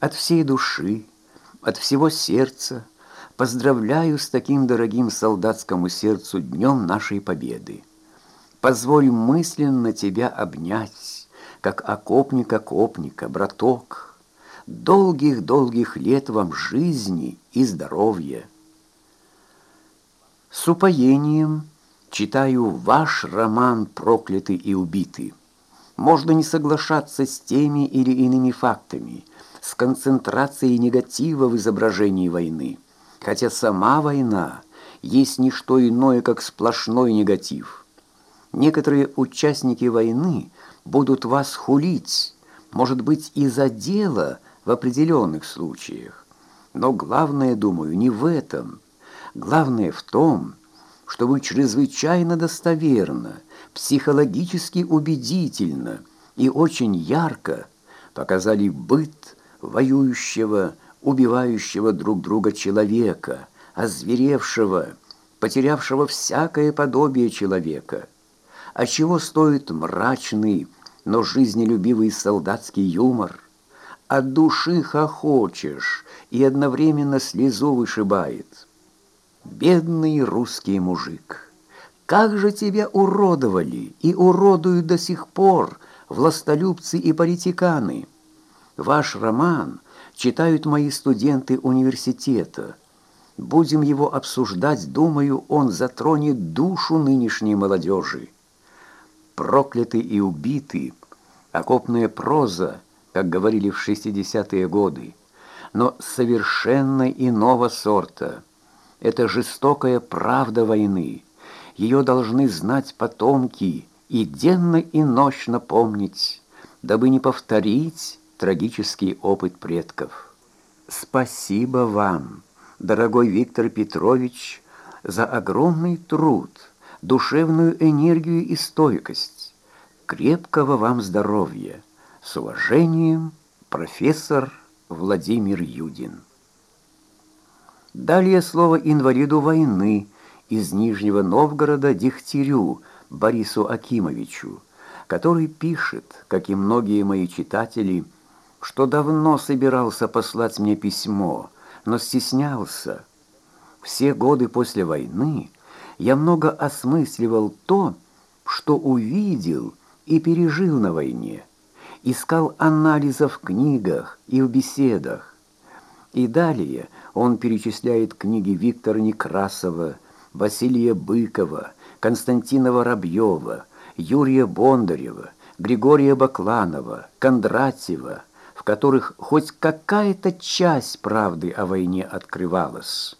От всей души, от всего сердца поздравляю с таким дорогим солдатскому сердцу днем нашей победы. Позволь мысленно тебя обнять, как окопник окопника, браток. Долгих-долгих лет вам жизни и здоровья. С упоением читаю ваш роман «Проклятый и убитый». Можно не соглашаться с теми или иными фактами, с концентрацией негатива в изображении войны, хотя сама война есть не что иное, как сплошной негатив. Некоторые участники войны будут вас хулить, может быть, из-за дела в определенных случаях. Но главное, думаю, не в этом. Главное в том, что вы чрезвычайно достоверно, психологически убедительно и очень ярко показали быт воюющего, убивающего друг друга человека, озверевшего, потерявшего всякое подобие человека. А чего стоит мрачный, но жизнелюбивый солдатский юмор? От души хохочешь и одновременно слезу вышибает. Бедный русский мужик, как же тебя уродовали и уродуют до сих пор властолюбцы и политиканы. Ваш роман читают мои студенты университета. Будем его обсуждать, думаю, он затронет душу нынешней молодежи. Проклятый и убитый, окопная проза, как говорили в 60-е годы, но совершенно иного сорта – это жестокая правда войны. Ее должны знать потомки и денно и ночно помнить, дабы не повторить трагический опыт предков. Спасибо вам, дорогой Виктор Петрович, за огромный труд, душевную энергию и стойкость. Крепкого вам здоровья. С уважением, профессор Владимир Юдин. Далее слово инвалиду войны из Нижнего Новгорода Дегтярю Борису Акимовичу, который пишет, как и многие мои читатели, что давно собирался послать мне письмо, но стеснялся. Все годы после войны я много осмысливал то, что увидел и пережил на войне, искал анализа в книгах и в беседах. И далее – он перечисляет книги Виктора Некрасова, Василия Быкова, Константина Воробьева, Юрия Бондарева, Григория Бакланова, Кондратьева, в которых хоть какая-то часть правды о войне открывалась.